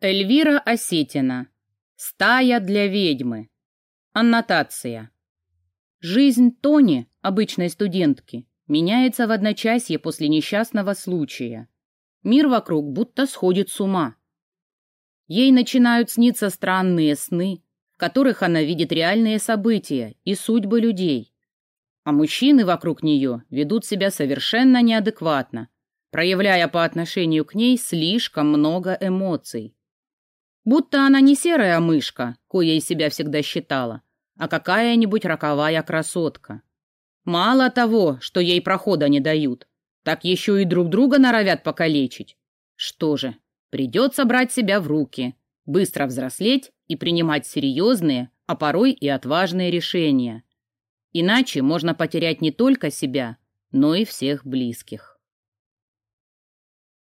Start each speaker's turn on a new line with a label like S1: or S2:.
S1: Эльвира Осетина. Стая для ведьмы. Аннотация. Жизнь Тони, обычной студентки, меняется в одночасье после несчастного случая. Мир вокруг будто сходит с ума. Ей начинают сниться странные сны, в которых она видит реальные события и судьбы людей. А мужчины вокруг нее ведут себя совершенно неадекватно, проявляя по отношению к ней слишком много эмоций. Будто она не серая мышка, коей себя всегда считала, а какая-нибудь роковая красотка. Мало того, что ей прохода не дают, так еще и друг друга норовят покалечить. Что же, придется брать себя в руки, быстро взрослеть и принимать серьезные, а порой и отважные решения. Иначе можно потерять не только себя, но и всех близких.